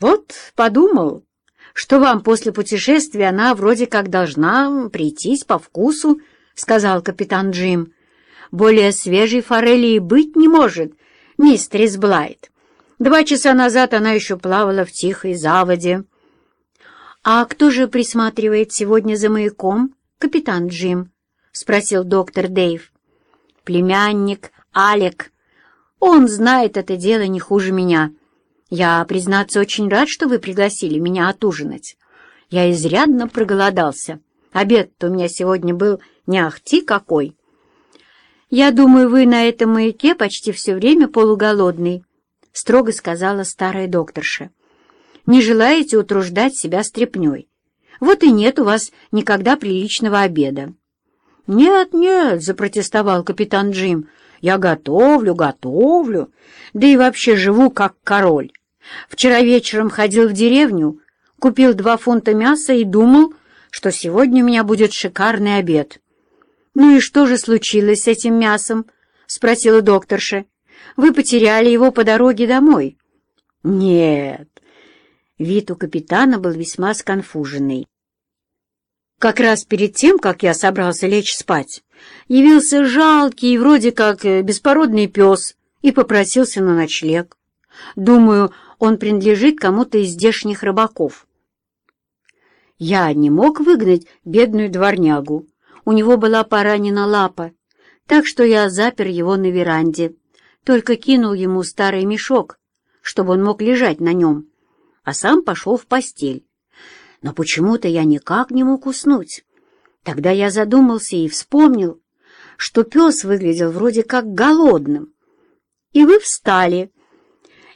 Вот подумал, что вам после путешествия она вроде как должна прийтись по вкусу, — сказал капитан Джим. Более свежей форели и быть не может, мистерис Блайт. Два часа назад она еще плавала в тихой заводе. — А кто же присматривает сегодня за маяком, капитан Джим? — спросил доктор Дэйв. — Племянник Алек. Он знает это дело не хуже меня. Я, признаться, очень рад, что вы пригласили меня отужинать. Я изрядно проголодался. Обед-то у меня сегодня был не ахти какой. Я думаю, вы на этом маяке почти все время полуголодный, — строго сказала старая докторша. Не желаете утруждать себя стряпней. Вот и нет у вас никогда приличного обеда. «Нет, нет», — запротестовал капитан Джим, — «я готовлю, готовлю, да и вообще живу как король. Вчера вечером ходил в деревню, купил два фунта мяса и думал, что сегодня у меня будет шикарный обед». «Ну и что же случилось с этим мясом?» — спросила докторша. «Вы потеряли его по дороге домой?» «Нет». Вид у капитана был весьма сконфуженный. Как раз перед тем, как я собрался лечь спать, явился жалкий, вроде как э, беспородный пес, и попросился на ночлег. Думаю, он принадлежит кому-то из здешних рыбаков. Я не мог выгнать бедную дворнягу. У него была поранена лапа, так что я запер его на веранде, только кинул ему старый мешок, чтобы он мог лежать на нем, а сам пошел в постель но почему-то я никак не мог уснуть. Тогда я задумался и вспомнил, что пес выглядел вроде как голодным. И вы встали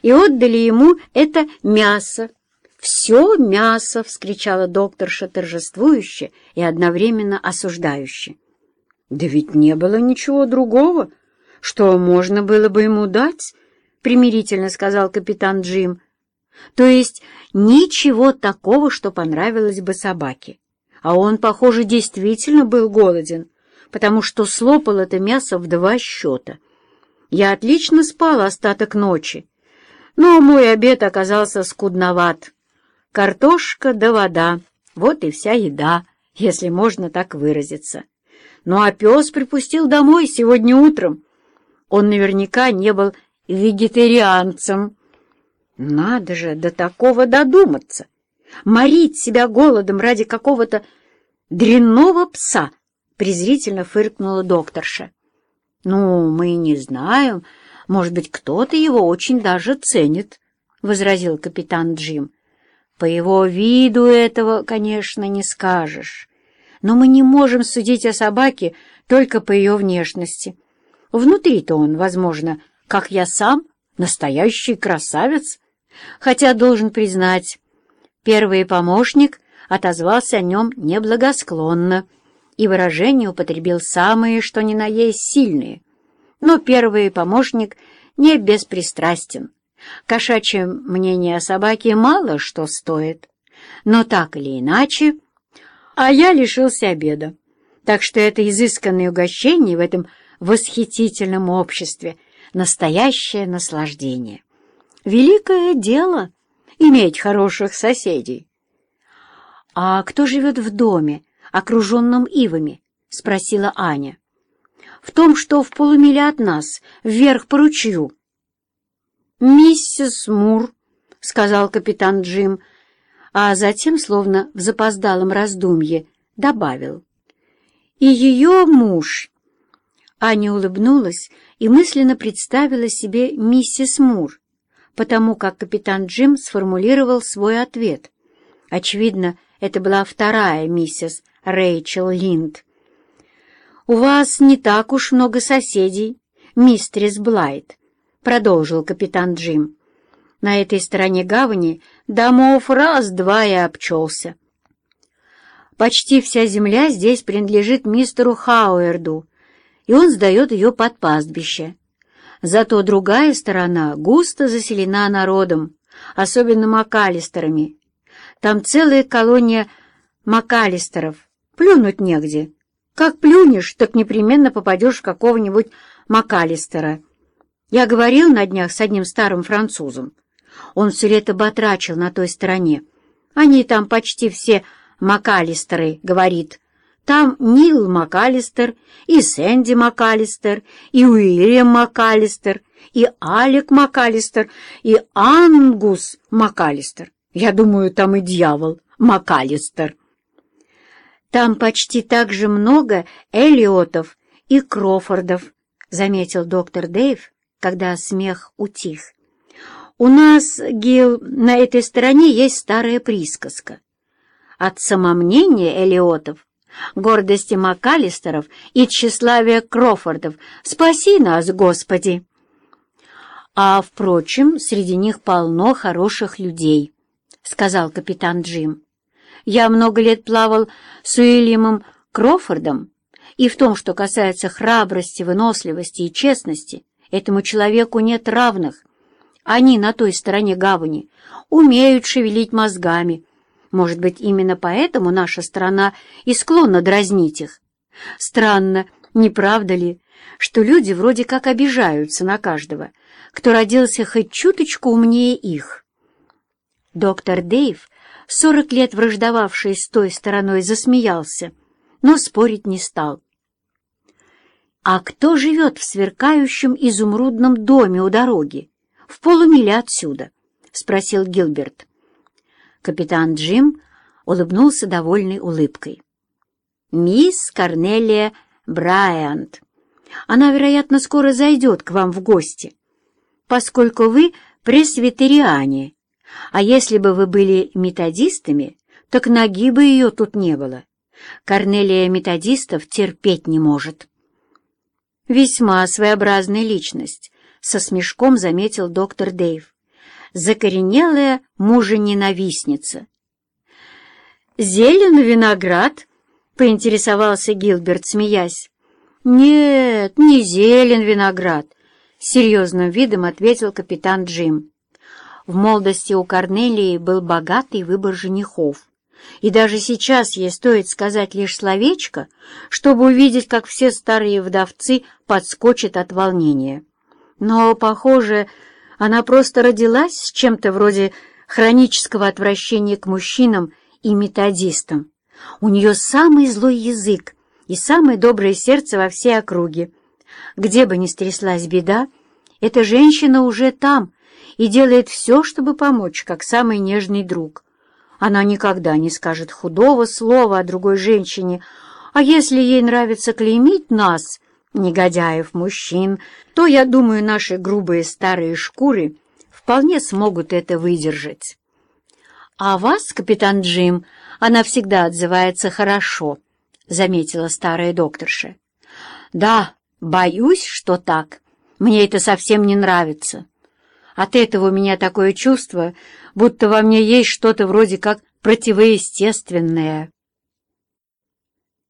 и отдали ему это мясо. «Все мясо!» — вскричала докторша торжествующе и одновременно осуждающе. «Да ведь не было ничего другого, что можно было бы ему дать», — примирительно сказал капитан Джим. То есть ничего такого, что понравилось бы собаке. А он, похоже, действительно был голоден, потому что слопал это мясо в два счета. Я отлично спал остаток ночи, но мой обед оказался скудноват. Картошка да вода — вот и вся еда, если можно так выразиться. Ну а пес припустил домой сегодня утром. Он наверняка не был вегетарианцем. Надо же до такого додуматься! Морить себя голодом ради какого-то дрянного пса! презрительно фыркнула докторша. «Ну, мы не знаем. Может быть, кто-то его очень даже ценит», — возразил капитан Джим. «По его виду этого, конечно, не скажешь. Но мы не можем судить о собаке только по ее внешности. Внутри-то он, возможно, как я сам, настоящий красавец» хотя, должен признать, первый помощник отозвался о нем неблагосклонно и выражение употребил самые, что ни на есть, сильные. Но первый помощник не беспристрастен. Кошачье мнение о собаке мало что стоит. Но так или иначе, а я лишился обеда. Так что это изысканное угощение в этом восхитительном обществе — настоящее наслаждение. Великое дело — иметь хороших соседей. — А кто живет в доме, окруженном ивами? — спросила Аня. — В том, что в полумиле от нас, вверх по ручью. — Миссис Мур, — сказал капитан Джим, а затем, словно в запоздалом раздумье, добавил. — И ее муж. Аня улыбнулась и мысленно представила себе миссис Мур, потому как капитан Джим сформулировал свой ответ. Очевидно, это была вторая миссис Рэйчел Линд. «У вас не так уж много соседей, мистерис Блайт», — продолжил капитан Джим. «На этой стороне гавани домов раз-два и обчелся. Почти вся земля здесь принадлежит мистеру Хауэрду, и он сдает ее под пастбище. Зато другая сторона густо заселена народом, особенно макалистерами. Там целая колония макалистеров. Плюнуть негде. Как плюнешь, так непременно попадешь в какого-нибудь макалистера. Я говорил на днях с одним старым французом. Он все лето батрачил на той стороне. Они там почти все МакАлистеры, говорит. Там Нил МакАлистер, и Сэнди МакАлистер, и Уильям МакАлистер, и Алек МакАлистер, и Ангус МакАлистер. Я думаю, там и дьявол МакАлистер. Там почти так же много Элиотов и Крофордов, заметил доктор Дэйв, когда смех утих. У нас, Гил, на этой стороне есть старая присказка. От самомнения Элиотов, гордости МакАлистеров и тщеславия Крофордов спаси нас, Господи! А, впрочем, среди них полно хороших людей, — сказал капитан Джим. Я много лет плавал с Уильямом Крофордом, и в том, что касается храбрости, выносливости и честности, этому человеку нет равных. Они на той стороне гавани умеют шевелить мозгами. Может быть, именно поэтому наша страна и склонна дразнить их. Странно, не правда ли, что люди вроде как обижаются на каждого, кто родился хоть чуточку умнее их? Доктор Дейв, сорок лет враждовавший с той стороной, засмеялся, но спорить не стал. «А кто живет в сверкающем изумрудном доме у дороги, в полумиле отсюда?» — спросил Гилберт. Капитан Джим улыбнулся довольной улыбкой. «Мисс Корнелия Брайант. Она, вероятно, скоро зайдет к вам в гости, поскольку вы пресвитериане, а если бы вы были методистами, так ноги бы ее тут не было. Корнелия методистов терпеть не может». «Весьма своеобразная личность», — со смешком заметил доктор Дэйв. «Закоренелая мужа-ненавистница». «Зелен виноград?» — поинтересовался Гилберт, смеясь. «Нет, не зелен виноград», — серьезным видом ответил капитан Джим. В молодости у Корнелии был богатый выбор женихов. И даже сейчас ей стоит сказать лишь словечко, чтобы увидеть, как все старые вдовцы подскочат от волнения. Но, похоже, она просто родилась с чем-то вроде хронического отвращения к мужчинам и методистам. У нее самый злой язык и самое доброе сердце во всей округе. Где бы ни стряслась беда, эта женщина уже там и делает все, чтобы помочь, как самый нежный друг. Она никогда не скажет худого слова о другой женщине, а если ей нравится клеймить нас, негодяев мужчин, то, я думаю, наши грубые старые шкуры вполне смогут это выдержать. А вас, капитан Джим, она всегда отзывается хорошо, — заметила старая докторша. Да, боюсь, что так. Мне это совсем не нравится. От этого у меня такое чувство, будто во мне есть что-то вроде как противоестественное.